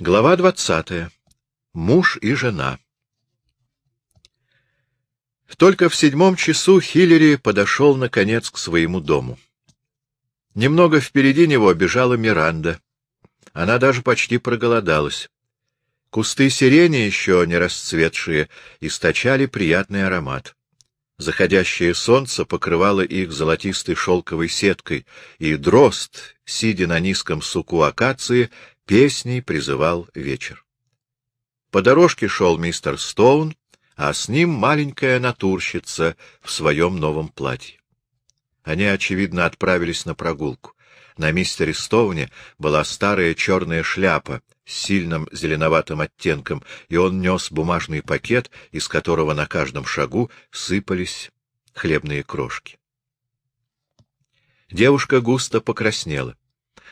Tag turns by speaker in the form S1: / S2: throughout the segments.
S1: Глава двадцатая. Муж и жена. Только в седьмом часу Хиллери подошел, наконец, к своему дому. Немного впереди него бежала Миранда. Она даже почти проголодалась. Кусты сирени, еще не расцветшие, источали приятный аромат. Заходящее солнце покрывало их золотистой шелковой сеткой, и дрозд, сидя на низком суку акации, песней призывал вечер. По дорожке шел мистер Стоун, а с ним маленькая натурщица в своем новом платье. Они, очевидно, отправились на прогулку. На мистере Стоуне была старая черная шляпа с сильным зеленоватым оттенком, и он нес бумажный пакет, из которого на каждом шагу сыпались хлебные крошки. Девушка густо покраснела.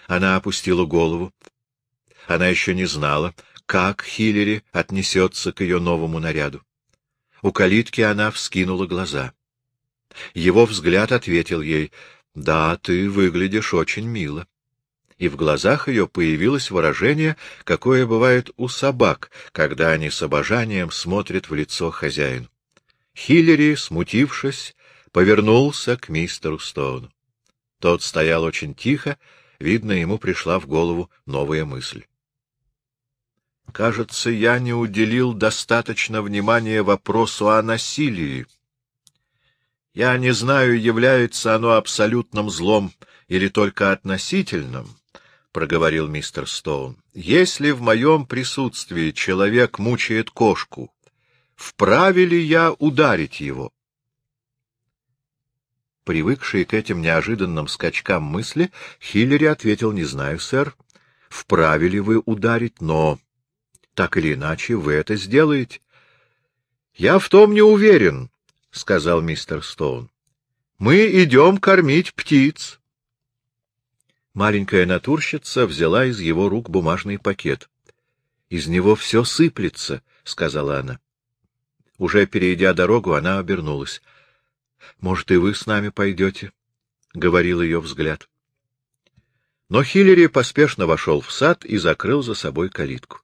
S1: Она опустила голову, она еще не знала, как Хиллери отнесется к ее новому наряду. У калитки она вскинула глаза. Его взгляд ответил ей, — Да, ты выглядишь очень мило. И в глазах ее появилось выражение, какое бывает у собак, когда они с обожанием смотрят в лицо хозяину. Хиллери, смутившись, повернулся к мистеру Стоуну. Тот стоял очень тихо, видно, ему пришла в голову новая мысль. Кажется, я не уделил достаточно внимания вопросу о насилии. Я не знаю, является оно абсолютным злом или только относительным, — проговорил мистер Стоун. — Если в моем присутствии человек мучает кошку, вправе ли я ударить его? Привыкший к этим неожиданным скачкам мысли, Хиллери ответил, — Не знаю, сэр, вправе ли вы ударить, но так или иначе, вы это сделаете. — Я в том не уверен, — сказал мистер Стоун. — Мы идем кормить птиц. Маленькая натурщица взяла из его рук бумажный пакет. — Из него все сыплется, — сказала она. Уже перейдя дорогу, она обернулась. — Может, и вы с нами пойдете? — говорил ее взгляд. Но Хиллери поспешно вошел в сад и закрыл за собой калитку.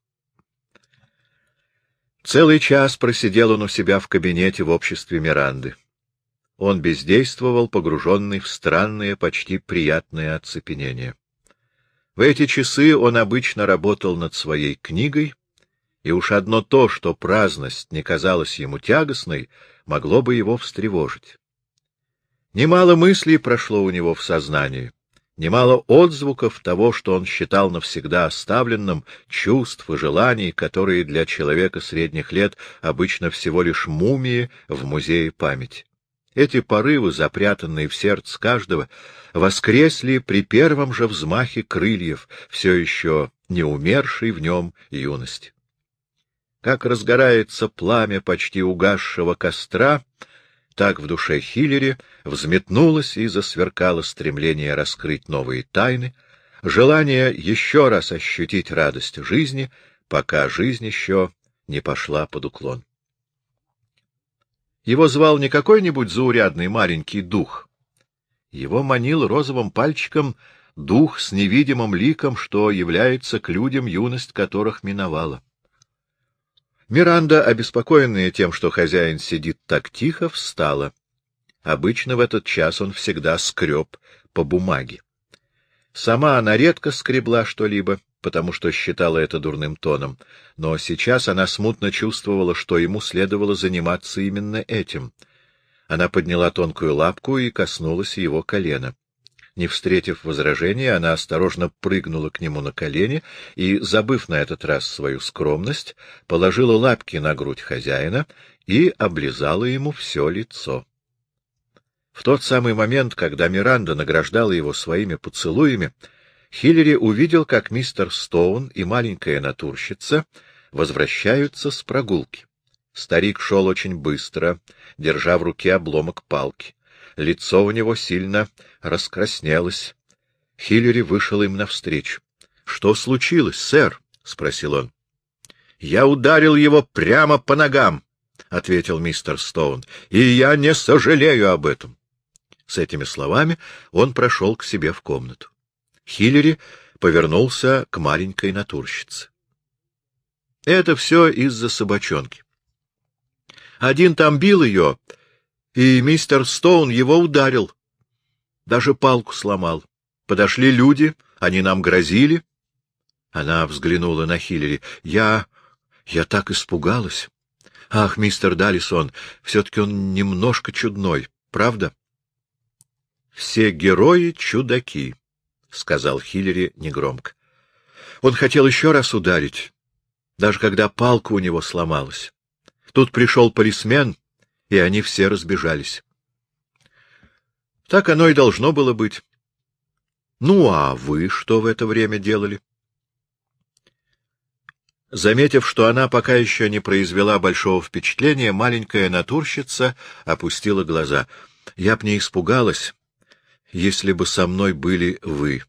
S1: Целый час просидел он у себя в кабинете в обществе Миранды. Он бездействовал, погруженный в странное, почти приятное оцепенение. В эти часы он обычно работал над своей книгой, и уж одно то, что праздность не казалась ему тягостной, могло бы его встревожить. Немало мыслей прошло у него в сознании немало отзвуков того, что он считал навсегда оставленным, чувств и желаний, которые для человека средних лет обычно всего лишь мумии в музее памяти. Эти порывы, запрятанные в сердце каждого, воскресли при первом же взмахе крыльев, все еще не умершей в нем юности. Как разгорается пламя почти угасшего костра, так в душе Хиллери взметнулось и засверкало стремление раскрыть новые тайны, желание еще раз ощутить радость жизни, пока жизнь еще не пошла под уклон. Его звал не какой-нибудь заурядный маленький дух. Его манил розовым пальчиком дух с невидимым ликом, что является к людям, юность которых миновала. Миранда, обеспокоенная тем, что хозяин сидит так тихо, встала. Обычно в этот час он всегда скреб по бумаге. Сама она редко скребла что-либо, потому что считала это дурным тоном, но сейчас она смутно чувствовала, что ему следовало заниматься именно этим. Она подняла тонкую лапку и коснулась его колена. Не встретив возражения, она осторожно прыгнула к нему на колени и, забыв на этот раз свою скромность, положила лапки на грудь хозяина и облизала ему все лицо. В тот самый момент, когда Миранда награждала его своими поцелуями, Хиллери увидел, как мистер Стоун и маленькая натурщица возвращаются с прогулки. Старик шел очень быстро, держа в руке обломок палки. Лицо у него сильно раскраснелось. Хиллери вышел им навстречу. — Что случилось, сэр? — спросил он. — Я ударил его прямо по ногам, — ответил мистер Стоун, — и я не сожалею об этом. С этими словами он прошел к себе в комнату. Хиллери повернулся к маленькой натурщице. Это все из-за собачонки. Один там бил ее, и мистер Стоун его ударил. Даже палку сломал. Подошли люди, они нам грозили. Она взглянула на Хиллери. Я... я так испугалась. Ах, мистер Далисон, все-таки он немножко чудной, правда? Все герои — чудаки, — сказал Хиллери негромко. Он хотел еще раз ударить, даже когда палка у него сломалась. Тут пришел полисмен, и они все разбежались. Так оно и должно было быть. Ну, а вы что в это время делали? Заметив, что она пока еще не произвела большого впечатления, маленькая натурщица опустила глаза. Я б не испугалась, если бы со мной были вы.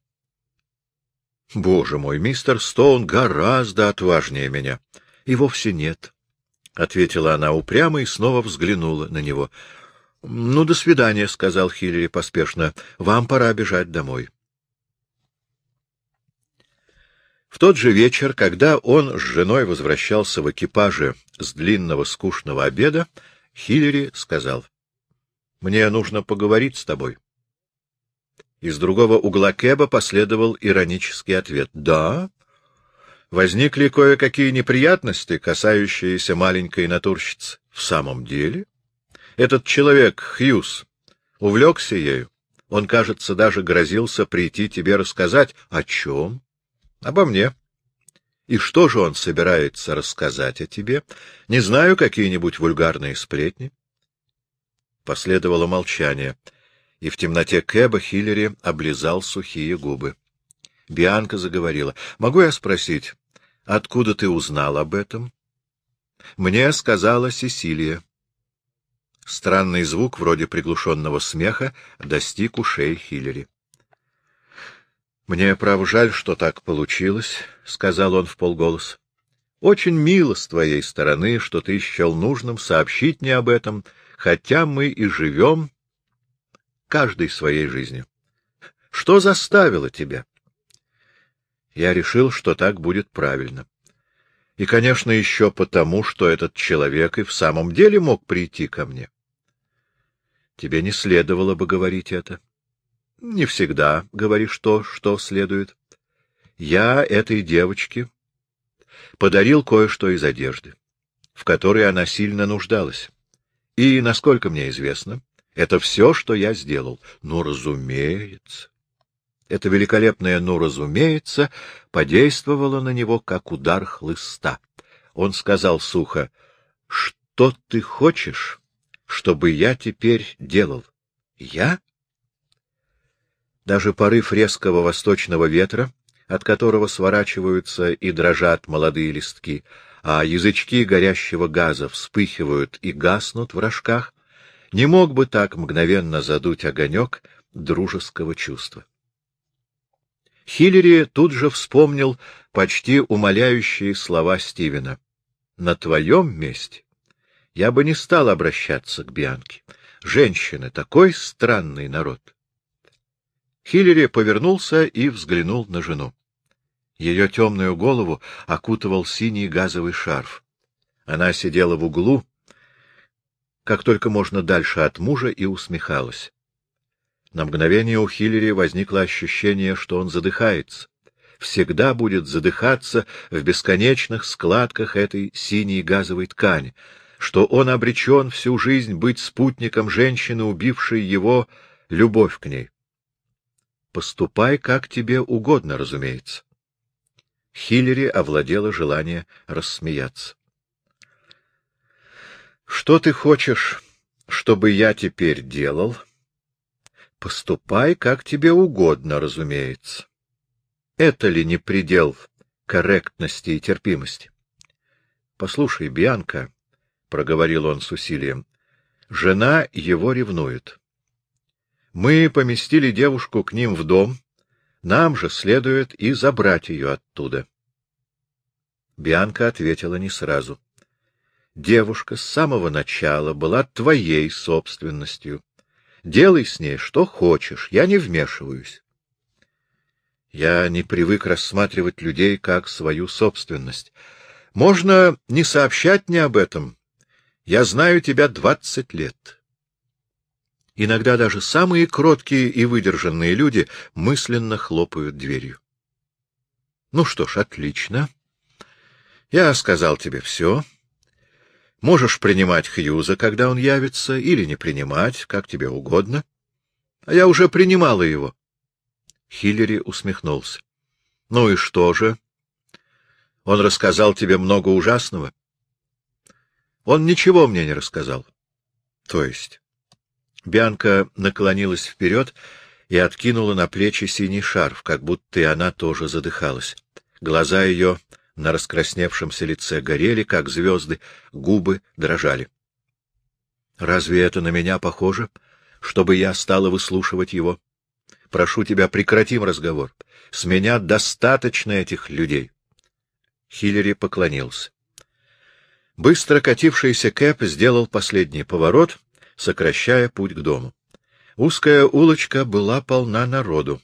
S1: Боже мой, мистер Стоун гораздо отважнее меня. И вовсе нет, — ответила она упрямо и снова взглянула на него. — Ну, до свидания, — сказал Хиллери поспешно. — Вам пора бежать домой. В тот же вечер, когда он с женой возвращался в экипаже с длинного скучного обеда, Хиллери сказал, — Мне нужно поговорить с тобой. Из другого угла Кэба последовал иронический ответ. — Да. Возникли кое-какие неприятности, касающиеся маленькой натурщицы. — В самом деле? Этот человек, Хьюз, увлекся ею. Он, кажется, даже грозился прийти тебе рассказать. — О чем? — Обо мне. — И что же он собирается рассказать о тебе? Не знаю, какие-нибудь вульгарные сплетни? Последовало молчание и в темноте Кэба Хиллери облизал сухие губы. Бианка заговорила. — Могу я спросить, откуда ты узнал об этом? — Мне сказала Сесилия. Странный звук, вроде приглушенного смеха, достиг ушей Хиллери. — Мне, право, жаль, что так получилось, — сказал он в полголоса. — Очень мило с твоей стороны, что ты счел нужным сообщить мне об этом, хотя мы и живем каждой своей жизнью. Что заставило тебя? Я решил, что так будет правильно. И, конечно, еще потому, что этот человек и в самом деле мог прийти ко мне. Тебе не следовало бы говорить это. Не всегда говоришь то, что следует. Я этой девочке подарил кое-что из одежды, в которой она сильно нуждалась. И, насколько мне известно, это все, что я сделал. Ну, разумеется. Это великолепное «ну, разумеется» подействовало на него, как удар хлыста. Он сказал сухо, — Что ты хочешь, чтобы я теперь делал? Я? Даже порыв резкого восточного ветра, от которого сворачиваются и дрожат молодые листки, а язычки горящего газа вспыхивают и гаснут в рожках, не мог бы так мгновенно задуть огонек дружеского чувства. Хиллери тут же вспомнил почти умоляющие слова Стивена. «На твоем месте я бы не стал обращаться к Бианке. Женщины — такой странный народ». Хиллери повернулся и взглянул на жену. Ее темную голову окутывал синий газовый шарф. Она сидела в углу, как только можно дальше от мужа, и усмехалась. На мгновение у Хиллери возникло ощущение, что он задыхается. Всегда будет задыхаться в бесконечных складках этой синей газовой ткани, что он обречен всю жизнь быть спутником женщины, убившей его любовь к ней. Поступай, как тебе угодно, разумеется. Хиллери овладело желание рассмеяться. Что ты хочешь, чтобы я теперь делал? Поступай, как тебе угодно, разумеется. Это ли не предел корректности и терпимости? Послушай, Бианка, — проговорил он с усилием, — жена его ревнует. Мы поместили девушку к ним в дом, нам же следует и забрать ее оттуда. Бианка ответила не сразу девушка с самого начала была твоей собственностью. Делай с ней что хочешь, я не вмешиваюсь. Я не привык рассматривать людей как свою собственность. Можно не сообщать мне об этом. Я знаю тебя двадцать лет. Иногда даже самые кроткие и выдержанные люди мысленно хлопают дверью. Ну что ж, отлично. Я сказал тебе все. Можешь принимать Хьюза, когда он явится, или не принимать, как тебе угодно. А я уже принимала его. Хиллери усмехнулся. — Ну и что же? Он рассказал тебе много ужасного? — Он ничего мне не рассказал. — То есть? Бианка наклонилась вперед и откинула на плечи синий шарф, как будто и она тоже задыхалась. Глаза ее на раскрасневшемся лице горели, как звезды, губы дрожали. — Разве это на меня похоже, чтобы я стала выслушивать его? Прошу тебя, прекратим разговор. С меня достаточно этих людей. Хиллери поклонился. Быстро катившийся Кэп сделал последний поворот, сокращая путь к дому. Узкая улочка была полна народу.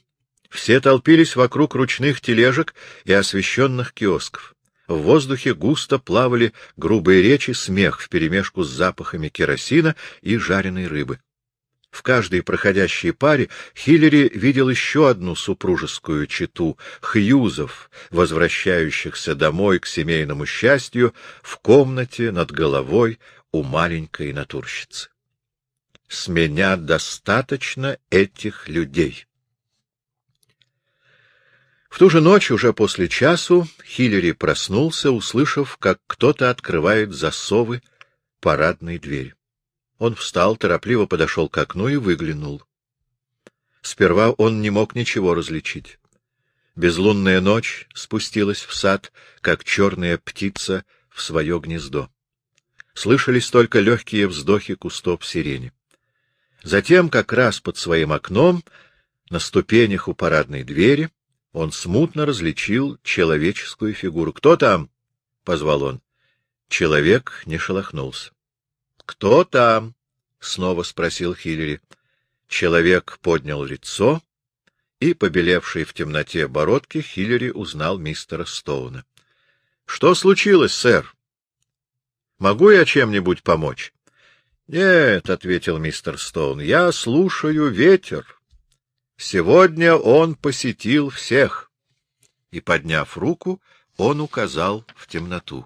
S1: Все толпились вокруг ручных тележек и освещенных киосков. В воздухе густо плавали грубые речи, смех вперемешку с запахами керосина и жареной рыбы. В каждой проходящей паре Хиллери видел еще одну супружескую чету — Хьюзов, возвращающихся домой к семейному счастью в комнате над головой у маленькой натурщицы. «С меня достаточно этих людей». В ту же ночь, уже после часу, Хиллери проснулся, услышав, как кто-то открывает засовы парадной двери. Он встал, торопливо подошел к окну и выглянул. Сперва он не мог ничего различить. Безлунная ночь спустилась в сад, как черная птица в свое гнездо. Слышались только легкие вздохи кустов сирени. Затем, как раз под своим окном, на ступенях у парадной двери, он смутно различил человеческую фигуру. «Кто там?» — позвал он. Человек не шелохнулся. «Кто там?» — снова спросил Хиллери. Человек поднял лицо, и, побелевший в темноте бородки, Хиллери узнал мистера Стоуна. — Что случилось, сэр? Могу я чем-нибудь помочь? — Нет, — ответил мистер Стоун, — я слушаю ветер. Сегодня он посетил всех. И, подняв руку, он указал в темноту.